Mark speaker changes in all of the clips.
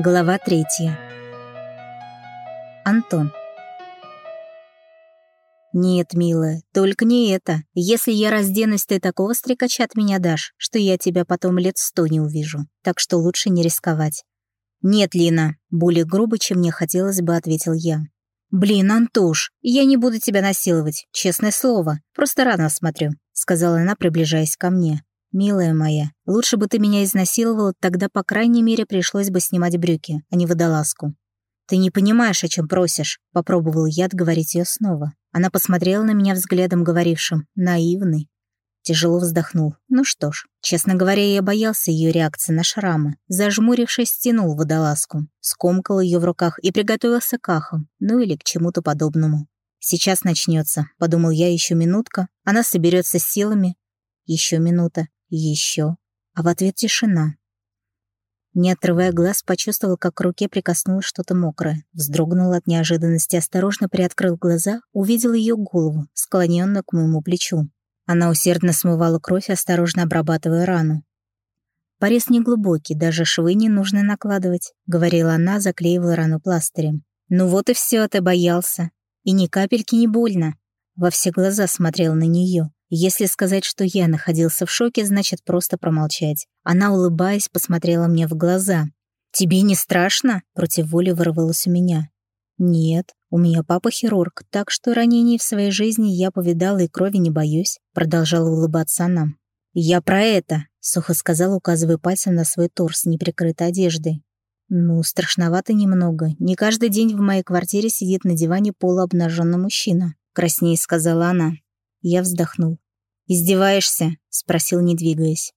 Speaker 1: Глава третья. Антон. «Нет, милая, только не это. Если я разденусь, ты такого стрекача от меня дашь, что я тебя потом лет сто не увижу. Так что лучше не рисковать». «Нет, Лина», — более грубо, чем мне хотелось бы, ответил я. «Блин, Антош, я не буду тебя насиловать, честное слово. Просто рано смотрю», — сказала она, приближаясь ко мне. «Милая моя, лучше бы ты меня изнасиловала, тогда, по крайней мере, пришлось бы снимать брюки, а не водолазку». «Ты не понимаешь, о чем просишь», — попробовал я отговорить ее снова. Она посмотрела на меня взглядом, говорившим «наивный». Тяжело вздохнул. Ну что ж, честно говоря, я боялся ее реакции на шрамы. Зажмурившись, стянул водолазку, скомкал ее в руках и приготовился к ахам, ну или к чему-то подобному. «Сейчас начнется», — подумал я еще минутка. Она соберется с силами. Еще минута. Еще. А в ответ тишина. Не отрывая глаз, почувствовал, как к руке прикоснулось что-то мокрое. Вздрогнул от неожиданности, осторожно приоткрыл глаза, увидел ее голову, склоненную к моему плечу. Она усердно смывала кровь, осторожно обрабатывая рану. «Порез неглубокий, даже швы не нужно накладывать», — говорила она, заклеивая рану пластырем. «Ну вот и все, ты боялся. И ни капельки не больно». Во все глаза смотрел на нее. Если сказать, что я находился в шоке, значит просто промолчать. Она, улыбаясь, посмотрела мне в глаза. «Тебе не страшно?» — против воли вырвалось у меня. «Нет, у меня папа хирург, так что ранений в своей жизни я повидала и крови не боюсь», — продолжала улыбаться она. «Я про это», — сухо сказала, указывая пальцем на свой торс, неприкрытой одеждой. «Ну, страшновато немного. Не каждый день в моей квартире сидит на диване полуобнаженный мужчина», — краснее сказала она. Я вздохнул. «Издеваешься?» — спросил, не двигаясь.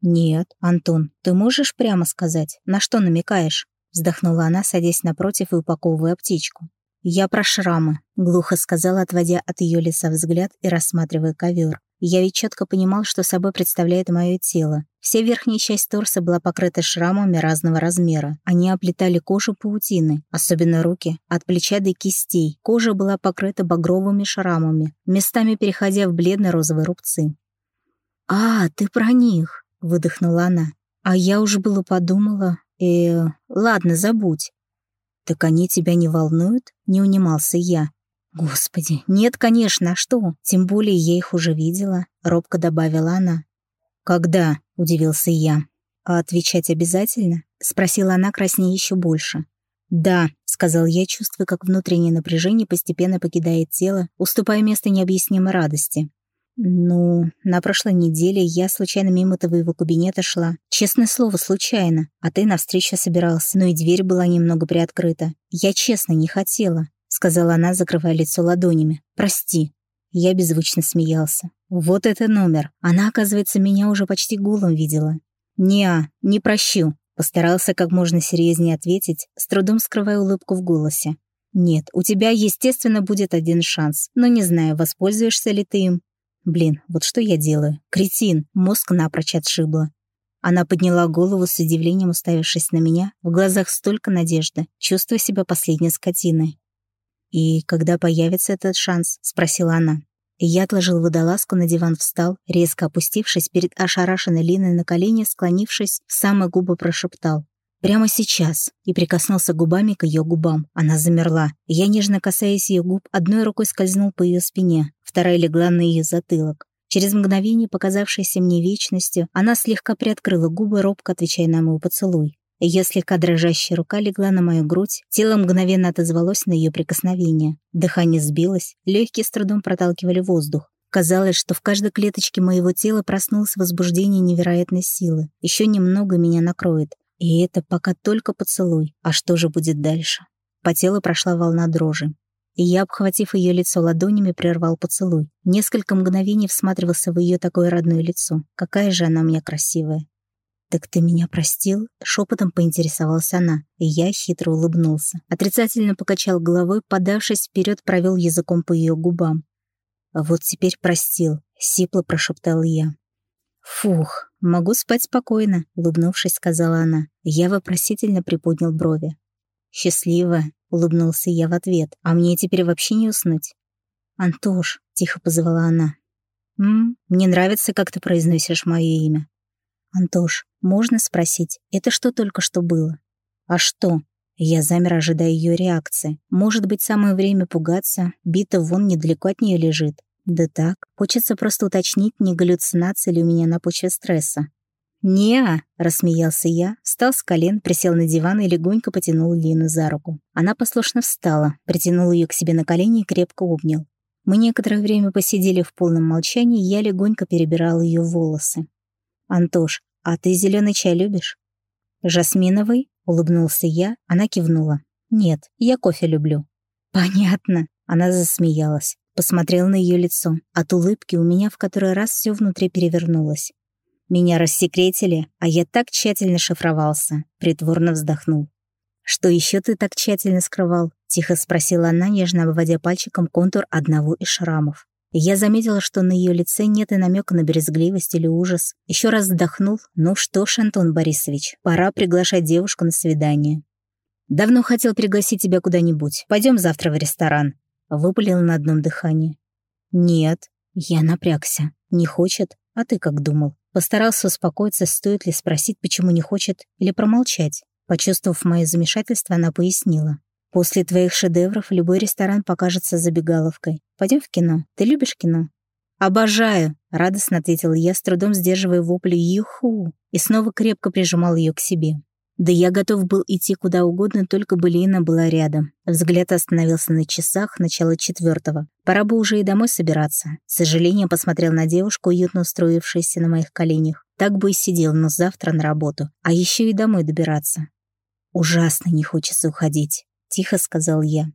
Speaker 1: «Нет, Антон, ты можешь прямо сказать, на что намекаешь?» Вздохнула она, садясь напротив и упаковывая аптечку. «Я про шрамы», — глухо сказала, отводя от ее лица взгляд и рассматривая ковер. Я ведь четко понимал, что собой представляет мое тело. Вся верхняя часть торса была покрыта шрамами разного размера. Они оплетали кожу паутины, особенно руки, от плеча до кистей. Кожа была покрыта багровыми шрамами, местами переходя в бледно-розовые рубцы. «А, ты про них!» — выдохнула она. «А я уже было подумала... Э, ладно, забудь». «Так они тебя не волнуют?» — не унимался я. «Господи, нет, конечно, а что? Тем более я их уже видела», — робко добавила она. «Когда?» — удивился я. «А отвечать обязательно?» — спросила она краснее еще больше. «Да», — сказал я, чувствуя, как внутреннее напряжение постепенно покидает тело, уступая место необъяснимой радости. «Ну, на прошлой неделе я случайно мимо твоего кабинета шла. Честное слово, случайно. А ты навстречу собирался, но и дверь была немного приоткрыта. Я честно не хотела сказала она, закрывая лицо ладонями. «Прости». Я беззвучно смеялся. «Вот это номер. Она, оказывается, меня уже почти голым видела». «Не-а, не прощу», — постарался как можно серьезнее ответить, с трудом скрывая улыбку в голосе. «Нет, у тебя, естественно, будет один шанс, но не знаю, воспользуешься ли ты им». «Блин, вот что я делаю? Кретин, мозг напрочь отшибло». Она подняла голову с удивлением, уставившись на меня, в глазах столько надежды, чувствуя себя последней скотиной. «И когда появится этот шанс?» — спросила она. Я отложил водолазку на диван, встал, резко опустившись перед ошарашенной Линой на колени, склонившись, в самые губы прошептал. «Прямо сейчас!» и прикоснулся губами к ее губам. Она замерла. Я, нежно касаясь ее губ, одной рукой скользнул по ее спине, вторая легла на ее затылок. Через мгновение, показавшееся мне вечностью, она слегка приоткрыла губы, робко отвечая на мой поцелуй. Ее слегка дрожащая рука легла на мою грудь, тело мгновенно отозвалось на ее прикосновение. Дыхание сбилось, легкие с трудом проталкивали воздух. Казалось, что в каждой клеточке моего тела проснулось возбуждение невероятной силы. Еще немного меня накроет. И это пока только поцелуй. А что же будет дальше? По телу прошла волна дрожи. И я, обхватив ее лицо ладонями, прервал поцелуй. Несколько мгновений всматривался в ее такое родное лицо. Какая же она у меня красивая. «Так ты меня простил?» — шепотом поинтересовалась она, и я хитро улыбнулся. Отрицательно покачал головой, подавшись вперед, провел языком по ее губам. «А вот теперь простил», — сипло прошептал я. «Фух, могу спать спокойно», — улыбнувшись, сказала она. Я вопросительно приподнял брови. «Счастливо», — улыбнулся я в ответ. «А мне теперь вообще не уснуть?» «Антош», — тихо позвала она. «М, мне нравится, как ты произносишь мое имя». «Антош, можно спросить, это что только что было?» А что? Я замер, ожидая ее реакции. Может быть, самое время пугаться. Бита вон недалеко от нее лежит. Да так, хочется просто уточнить, не галлюцинация ли у меня на почве стресса. «Не-а», рассмеялся я, встал с колен, присел на диван и легонько потянул Лину за руку. Она послушно встала, притянул ее к себе на колени и крепко обнял. Мы некоторое время посидели в полном молчании, и я легонько перебирал ее волосы. «Антош, а ты зеленый чай любишь?» «Жасминовый?» — улыбнулся я, она кивнула. «Нет, я кофе люблю». «Понятно», — она засмеялась. Посмотрел на ее лицо. От улыбки у меня в который раз все внутри перевернулось. Меня рассекретили, а я так тщательно шифровался. Притворно вздохнул. «Что еще ты так тщательно скрывал?» — тихо спросила она, нежно обводя пальчиком контур одного из шрамов. Я заметила, что на ее лице нет и намека на брезгливость или ужас. Еще раз вздохнул. «Ну что ж, Антон Борисович, пора приглашать девушку на свидание». «Давно хотел пригласить тебя куда-нибудь. Пойдем завтра в ресторан», Выпалил на одном дыхании. «Нет». Я напрягся. «Не хочет? А ты как думал?» Постарался успокоиться, стоит ли спросить, почему не хочет, или промолчать. Почувствовав мое замешательство, она пояснила. «После твоих шедевров любой ресторан покажется забегаловкой. Пойдем в кино. Ты любишь кино?» «Обожаю!» — радостно ответил я, с трудом сдерживая вопли «Юху!» и снова крепко прижимал ее к себе. Да я готов был идти куда угодно, только бы Лина была рядом. Взгляд остановился на часах начала четвертого. Пора бы уже и домой собираться. С сожалением посмотрел на девушку, уютно устроившуюся на моих коленях. Так бы и сидел, но завтра на работу. А еще и домой добираться. «Ужасно не хочется уходить», — тихо сказал я.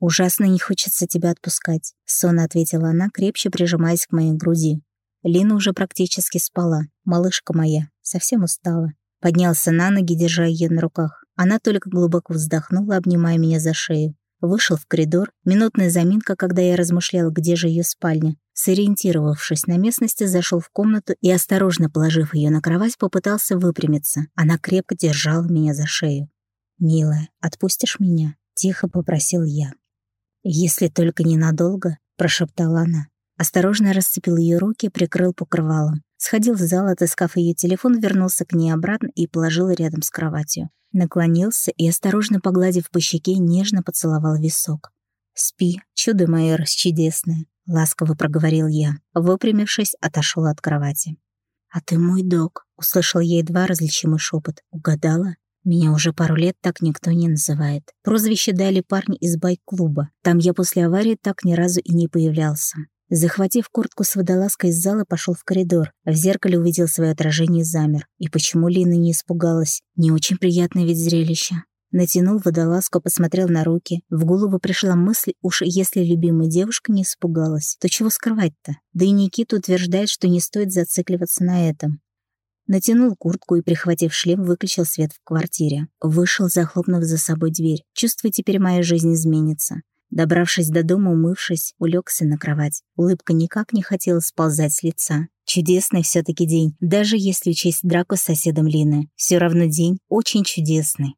Speaker 1: «Ужасно не хочется тебя отпускать», — сонно ответила она, крепче прижимаясь к моей груди. Лина уже практически спала. Малышка моя, совсем устала. Поднялся на ноги, держа ее на руках. Она только глубоко вздохнула, обнимая меня за шею. Вышел в коридор. Минутная заминка, когда я размышлял, где же ее спальня. Сориентировавшись на местности, зашел в комнату и, осторожно положив ее на кровать, попытался выпрямиться. Она крепко держала меня за шею. «Милая, отпустишь меня?» — тихо попросил я. «Если только ненадолго», — прошептала она. Осторожно расцепил ее руки, прикрыл покрывалом. Сходил в зал, отыскав ее телефон, вернулся к ней обратно и положил рядом с кроватью. Наклонился и, осторожно погладив по щеке, нежно поцеловал висок. «Спи, чудо мое расчудесное», — ласково проговорил я. Выпрямившись, отошел от кровати. «А ты мой док», — услышал я едва различимый шепот. «Угадала?» Меня уже пару лет так никто не называет. Прозвище дали парни из байк-клуба. Там я после аварии так ни разу и не появлялся. Захватив куртку с водолазкой из зала, пошел в коридор. В зеркале увидел свое отражение замер. И почему Лина не испугалась? Не очень приятное ведь зрелище. Натянул водолазку, посмотрел на руки. В голову пришла мысль, уж если любимая девушка не испугалась, то чего скрывать-то? Да и Никита утверждает, что не стоит зацикливаться на этом. Натянул куртку и, прихватив шлем, выключил свет в квартире. Вышел, захлопнув за собой дверь. Чувствую, теперь моя жизнь изменится. Добравшись до дома, умывшись, улегся на кровать. Улыбка никак не хотела сползать с лица. Чудесный все таки день, даже если учесть драку с соседом Лины. Все равно день очень чудесный.